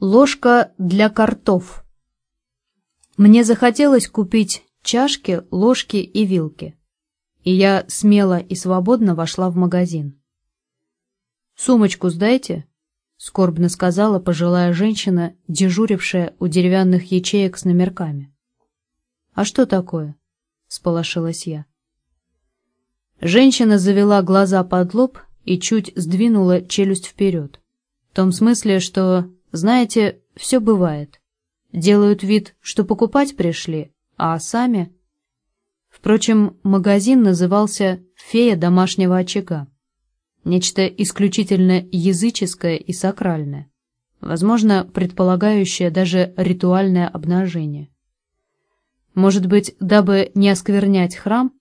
Ложка для картов. Мне захотелось купить чашки, ложки и вилки. И я смело и свободно вошла в магазин. «Сумочку сдайте», — скорбно сказала пожилая женщина, дежурившая у деревянных ячеек с номерками. «А что такое?» — сполошилась я. Женщина завела глаза под лоб и чуть сдвинула челюсть вперед. В том смысле, что знаете, все бывает. Делают вид, что покупать пришли, а сами... Впрочем, магазин назывался «Фея домашнего очага». Нечто исключительно языческое и сакральное. Возможно, предполагающее даже ритуальное обнажение. Может быть, дабы не осквернять храм,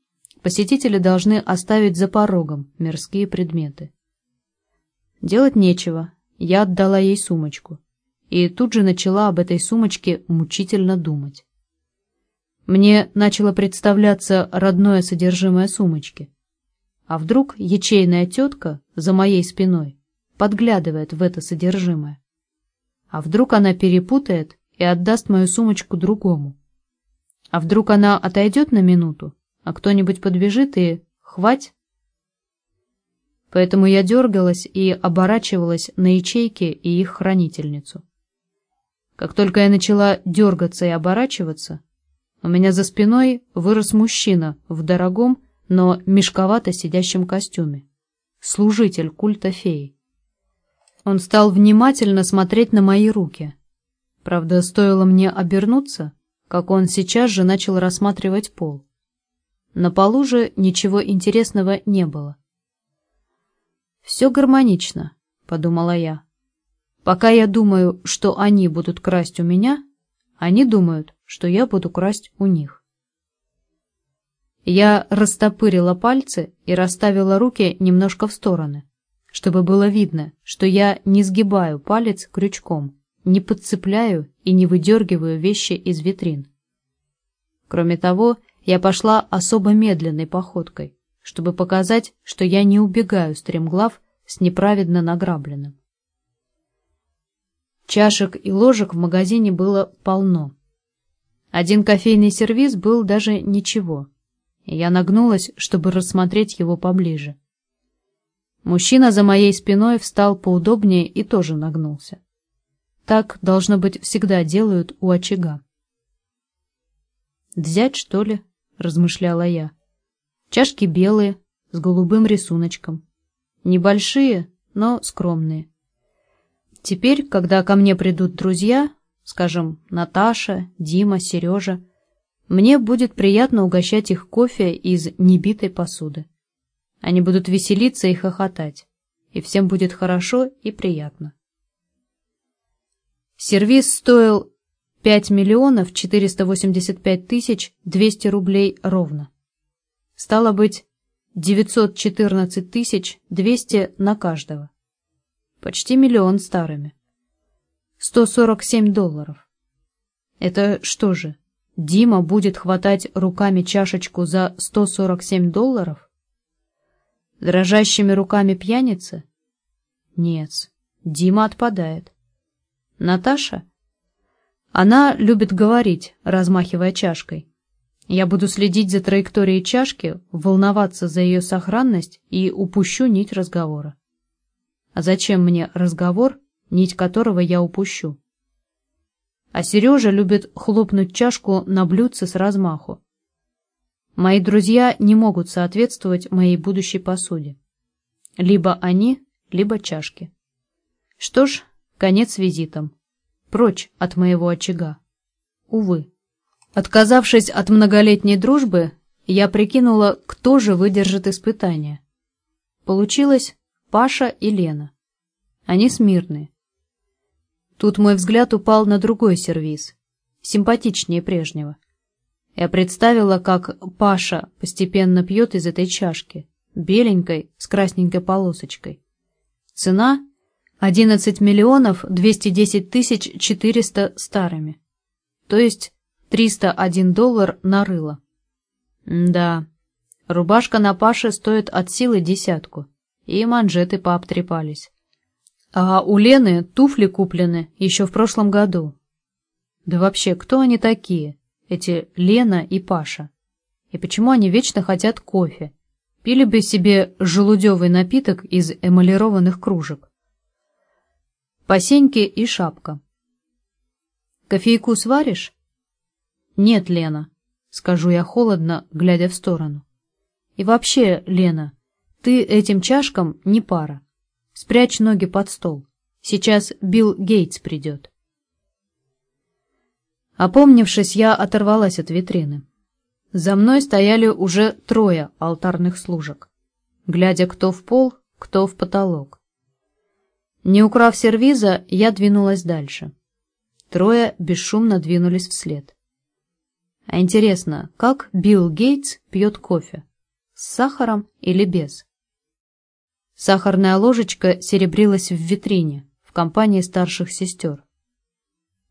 посетители должны оставить за порогом мирские предметы. Делать нечего, я отдала ей сумочку. И тут же начала об этой сумочке мучительно думать. Мне начало представляться родное содержимое сумочки. А вдруг ячейная тетка за моей спиной подглядывает в это содержимое? А вдруг она перепутает и отдаст мою сумочку другому? А вдруг она отойдет на минуту, а кто-нибудь подбежит и хвать Поэтому я дергалась и оборачивалась на ячейки и их хранительницу. Как только я начала дергаться и оборачиваться, у меня за спиной вырос мужчина в дорогом, но мешковато сидящем костюме. Служитель культа феи. Он стал внимательно смотреть на мои руки. Правда, стоило мне обернуться, как он сейчас же начал рассматривать пол. На полу же ничего интересного не было. «Все гармонично», — подумала я. «Пока я думаю, что они будут красть у меня, они думают, что я буду красть у них». Я растопырила пальцы и расставила руки немножко в стороны, чтобы было видно, что я не сгибаю палец крючком, не подцепляю и не выдергиваю вещи из витрин. Кроме того, я пошла особо медленной походкой, чтобы показать, что я не убегаю стремглав с неправедно награбленным. Чашек и ложек в магазине было полно. Один кофейный сервиз был даже ничего, я нагнулась, чтобы рассмотреть его поближе. Мужчина за моей спиной встал поудобнее и тоже нагнулся. Так, должно быть, всегда делают у очага. «Взять, что ли?» — размышляла я. Чашки белые, с голубым рисуночком. Небольшие, но скромные. Теперь, когда ко мне придут друзья, скажем, Наташа, Дима, Сережа, мне будет приятно угощать их кофе из небитой посуды. Они будут веселиться и хохотать, и всем будет хорошо и приятно. Сервис стоил 5 миллионов 485 тысяч 200 рублей ровно. Стало быть, 914 тысяч 200 на каждого. Почти миллион старыми. 147 долларов. Это что же, Дима будет хватать руками чашечку за 147 долларов? Дрожащими руками пьяницы? Нет, Дима отпадает. Наташа? Она любит говорить, размахивая чашкой. Я буду следить за траекторией чашки, волноваться за ее сохранность и упущу нить разговора. А зачем мне разговор, нить которого я упущу? А Сережа любит хлопнуть чашку на блюдце с размаху. Мои друзья не могут соответствовать моей будущей посуде. Либо они, либо чашки. Что ж, конец визитом. Прочь от моего очага. Увы. Отказавшись от многолетней дружбы, я прикинула, кто же выдержит испытание. Получилось Паша и Лена. Они смирные. Тут мой взгляд упал на другой сервиз, симпатичнее прежнего. Я представила, как Паша постепенно пьет из этой чашки, беленькой, с красненькой полосочкой. Цена — 11 миллионов 210 тысяч 400 старыми. То есть 301 доллар на рыло. Да, рубашка на Паше стоит от силы десятку, и манжеты пообтрепались. А у Лены туфли куплены еще в прошлом году. Да вообще, кто они такие, эти Лена и Паша? И почему они вечно хотят кофе? Пили бы себе желудевый напиток из эмалированных кружек. Посеньки и шапка. Кофейку сваришь? Нет, Лена, скажу я холодно, глядя в сторону. И вообще, Лена, ты этим чашкам не пара. Спрячь ноги под стол. Сейчас Билл Гейтс придет. Опомнившись, я оторвалась от витрины. За мной стояли уже трое алтарных служек, глядя кто в пол, кто в потолок. Не украв сервиза, я двинулась дальше. Трое бесшумно двинулись вслед. А интересно, как Билл Гейтс пьет кофе? С сахаром или без? Сахарная ложечка серебрилась в витрине в компании старших сестер.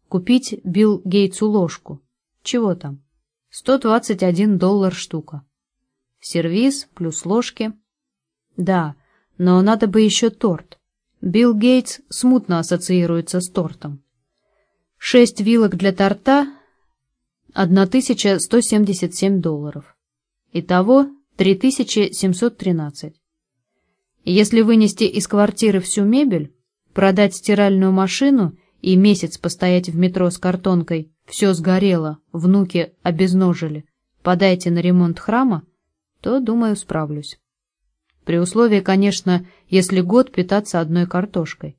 Купить Билл Гейтсу ложку. Чего там? 121 доллар штука. Сервиз плюс ложки. Да, но надо бы еще торт. Билл Гейтс смутно ассоциируется с тортом. Шесть вилок для торта — 1177 долларов. Итого 3713. Если вынести из квартиры всю мебель, продать стиральную машину и месяц постоять в метро с картонкой «все сгорело, внуки обезножили, подайте на ремонт храма», то, думаю, справлюсь. При условии, конечно, если год питаться одной картошкой.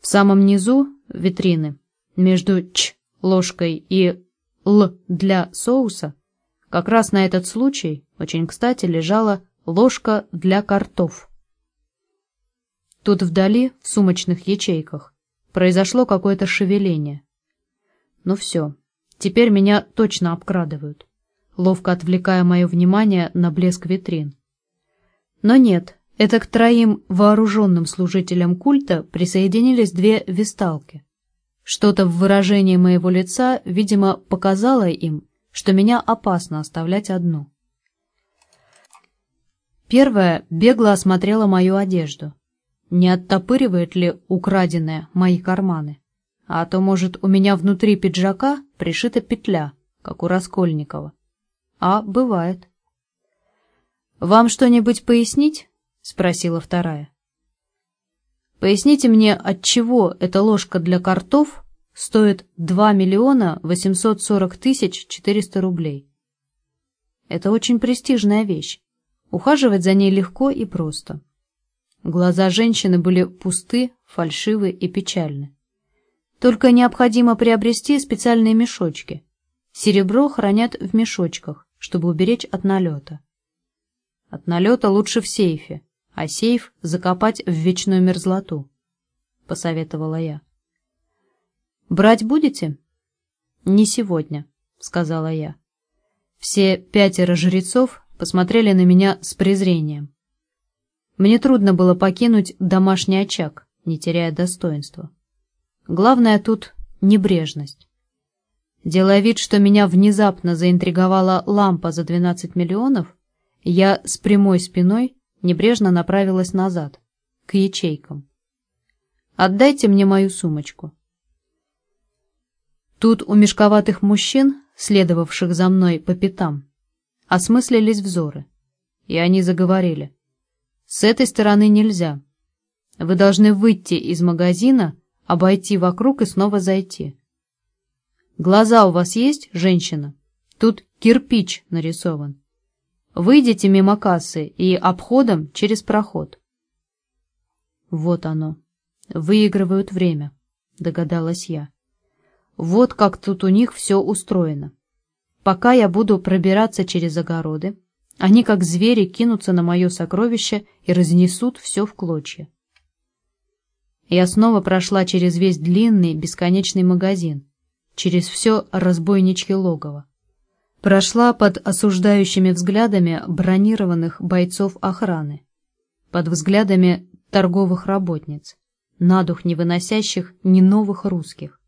В самом низу витрины, между «ч» ложкой и «л» для соуса, как раз на этот случай очень кстати лежала ложка для картов. Тут вдали, в сумочных ячейках, произошло какое-то шевеление. Ну все, теперь меня точно обкрадывают, ловко отвлекая мое внимание на блеск витрин. Но нет, это к троим вооруженным служителям культа присоединились две висталки. Что-то в выражении моего лица, видимо, показало им, что меня опасно оставлять одну. Первая бегло осмотрела мою одежду. Не оттопыривает ли украденное мои карманы? А то, может, у меня внутри пиджака пришита петля, как у Раскольникова. А бывает. «Вам что-нибудь пояснить?» — спросила вторая. «Поясните мне, от чего эта ложка для картов стоит 2 миллиона 840 тысяч 400 рублей?» Это очень престижная вещь. Ухаживать за ней легко и просто. Глаза женщины были пусты, фальшивы и печальны. Только необходимо приобрести специальные мешочки. Серебро хранят в мешочках, чтобы уберечь от налета. От налета лучше в сейфе, а сейф закопать в вечную мерзлоту, — посоветовала я. «Брать будете?» «Не сегодня», — сказала я. Все пятеро жрецов посмотрели на меня с презрением. Мне трудно было покинуть домашний очаг, не теряя достоинства. Главное тут небрежность. Делая вид, что меня внезапно заинтриговала лампа за 12 миллионов, я с прямой спиной небрежно направилась назад, к ячейкам. «Отдайте мне мою сумочку». Тут у мешковатых мужчин, следовавших за мной по пятам, осмыслились взоры, и они заговорили. «С этой стороны нельзя. Вы должны выйти из магазина, обойти вокруг и снова зайти. Глаза у вас есть, женщина? Тут кирпич нарисован. Выйдите мимо кассы и обходом через проход. Вот оно. Выигрывают время, догадалась я. Вот как тут у них все устроено. Пока я буду пробираться через огороды, они как звери кинутся на мое сокровище и разнесут все в клочья. Я снова прошла через весь длинный, бесконечный магазин, через все разбойничье логово. Прошла под осуждающими взглядами бронированных бойцов охраны, под взглядами торговых работниц, на дух не выносящих ни новых русских.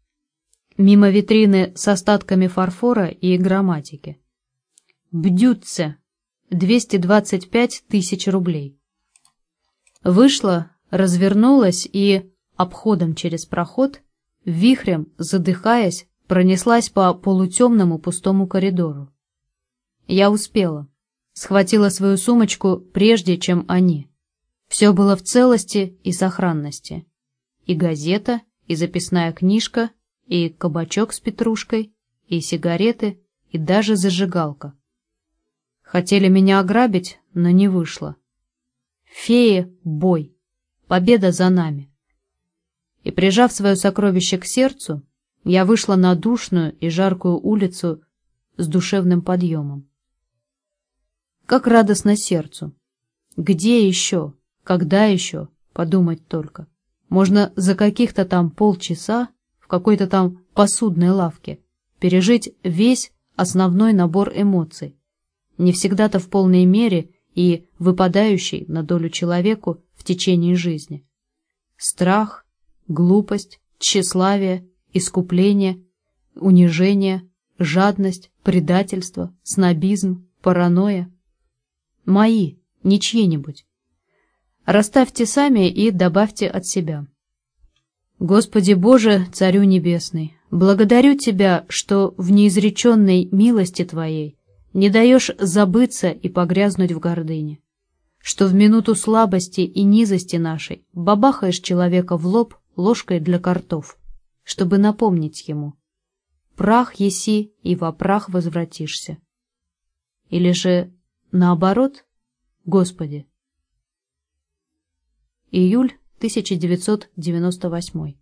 Мимо витрины с остатками фарфора и грамматики. Бдются! 225 тысяч рублей. Вышла, развернулась и, обходом через проход, вихрем, задыхаясь, пронеслась по полутемному пустому коридору. Я успела. Схватила свою сумочку, прежде чем они. Все было в целости и сохранности. И газета, и записная книжка, и кабачок с петрушкой, и сигареты, и даже зажигалка. Хотели меня ограбить, но не вышло. Феи — бой. Победа за нами. И, прижав свое сокровище к сердцу, я вышла на душную и жаркую улицу с душевным подъемом. Как радостно сердцу! Где еще, когда еще, подумать только. Можно за каких-то там полчаса в какой-то там посудной лавке пережить весь основной набор эмоций, не всегда-то в полной мере и выпадающий на долю человеку в течение жизни. Страх, глупость, тщеславие, искупление, унижение, жадность, предательство, снобизм, паранойя. Мои, не чьи-нибудь. Расставьте сами и добавьте от себя. Господи Боже, Царю Небесный, благодарю Тебя, что в неизреченной милости Твоей не даешь забыться и погрязнуть в гордыне, что в минуту слабости и низости нашей бабахаешь человека в лоб ложкой для картов, чтобы напомнить ему «Прах еси, и во прах возвратишься». Или же наоборот «Господи». Июль 1998